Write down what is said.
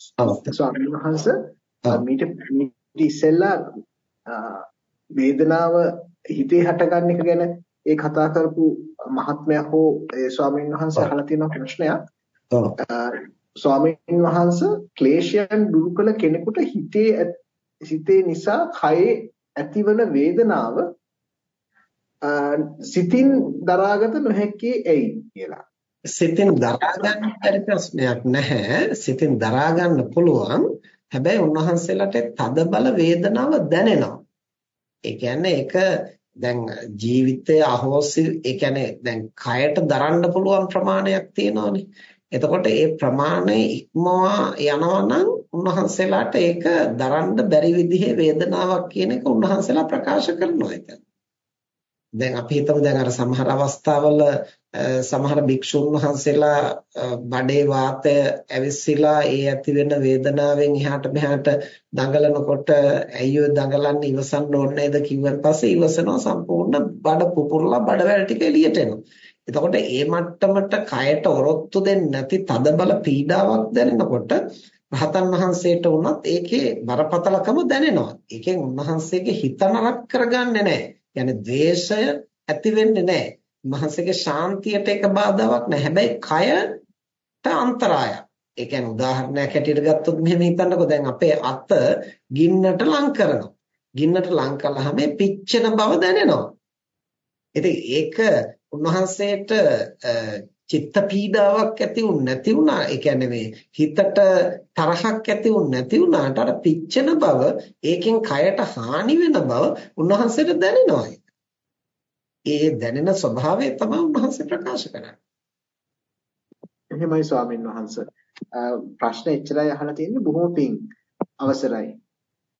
ස්වාමීන් වහන්සේ මීට ඉස්සෙල්ලා වේදනාව හිතේ හටගන්න එක ගැන ඒ කතා කරපු මහත්මයා හෝ ඒ ස්වාමීන් වහන්සේ අහලා තියෙන ප්‍රශ්නයක්. ස්වාමීන් වහන්සේ ක්ලේශයන් දුරු කළ කෙනෙකුට හිතේ හිතේ නිසා කයේ ඇතිවන වේදනාව සිතින් දරාගත නොහැකි ඇයි කියලා. සිතින් දරා ගන්න බැරි ප්‍රශ්නයක් නැහැ. සිතින් දරා ගන්න පුළුවන්. හැබැයි උන්වහන්සේලාට තද බල වේදනාව දැනෙනවා. ඒ කියන්නේ ඒක දැන් ජීවිතය අහෝසි ඒ කියන්නේ දැන් කයට දරන්න පුළුවන් ප්‍රමාණයක් තියෙනවානේ. එතකොට ඒ ප්‍රමාණය ඉක්මවා යනවා නම් උන්වහන්සේලාට ඒක දරන්න බැරි විදිහේ වේදනාවක් කියන එක උන්වහන්සේලා ප්‍රකාශ කරනවා ඒක. දැන් අපි හිතමු දැන් අර සමහර අවස්ථාවල සමහර භික්ෂුන් වහන්සේලා බඩේ වාතය ඇවිස්සීලා ඒ ඇති වෙන වේදනාවෙන් එහාට මෙහාට දඟලනකොට ඇයි ඔය දඟලන්නේ ඉවසන්න ඕනේ නේද කිව්වන් පස්සේ ඉවසනවා සම්පූර්ණ බඩ පුපුරලා බඩවැල් ටික එළියට එනවා. එතකොට ඒ මට්ටමට කයට ඔරොත්තු දෙන්නේ නැති තදබල පීඩාවක් දැනෙනකොට රහතන් වහන්සේට වුණත් ඒකේ බරපතලකම දැනෙනවා. ඒකෙන් උන්වහන්සේගේ හිත නරක කරගන්නේ නැහැ. يعني ද්වේෂය ඇති වෙන්නේ නැහැ. මහසගේ ශාන්තියට ඒක බාධාවක් නැහැ. හැබැයි කයට අන්තරායක්. ඒ කියන්නේ උදාහරණයක් හැටියට ගත්තොත් මෙහෙම හිතන්නකෝ දැන් අපේ අත ගින්නට ලං කරනවා. ගින්නට ලං කළාම පිච්චෙන බව දැනෙනවා. ඉතින් ඒක උන්වහන්සේට චිත්ත පීඩාවක් ඇති වුනේ නැති වුණා. ඒ කියන්නේ මේ හිතට තරහක් ඇති වුනේ නැති වුණාට අර පිච්චෙන බව, ඒකෙන් කයට හානි වෙන බව උන්වහන්සේට දැනෙනවා. ඒ දැනෙන ස්වභාවය තමයි උන්වහන්සේ ප්‍රකාශ කරන්නේ. එහෙමයි ස්වාමින් වහන්සේ. ප්‍රශ්න එච්චරයි අහලා තියෙන්නේ බොහොම පිං අවසරයි.